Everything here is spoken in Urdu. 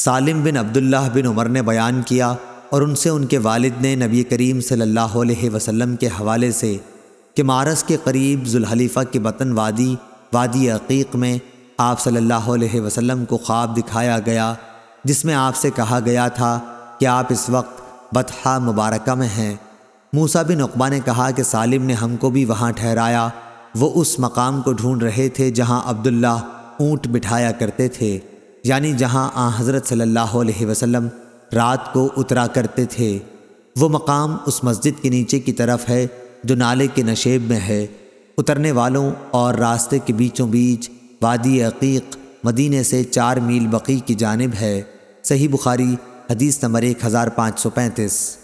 سالم بن عبداللہ بن عمر نے بیان کیا اور ان سے ان کے والد نے نبی کریم صلی اللہ علیہ وسلم کے حوالے سے کہ مارس کے قریب ذوالحلیفہ کے بطن وادی وادی عقیق میں آپ صلی اللہ علیہ وسلم کو خواب دکھایا گیا، جس میں آپ سے کہا گیا تھا کہ آپ اس وقت بطحہ مبارکہ میں ہیں۔ موسیٰ بن عقبہ نے کہا کہ سالم نے ہم کو بھی وہاں ٹھہرایا، وہ اس مقام کو ڈھونڈ رہے تھے جہاں عبداللہ اونٹ بٹھایا کرتے تھے۔ یعنی جہاں آ حضرت صلی اللہ علیہ وسلم رات کو اترا کرتے تھے، وہ مقام اس مسجد کے نیچے کی طرف ہے جو نالے کے نشیب میں ہے۔ اترنے والوں اور راستے کے بیچوں بیچ وادی عقیق مدینے سے چار میل بقی کی جانب ہے۔ صحیح بخاری حدیث نمبر ایک ہزار پانچ سو پینتیس۔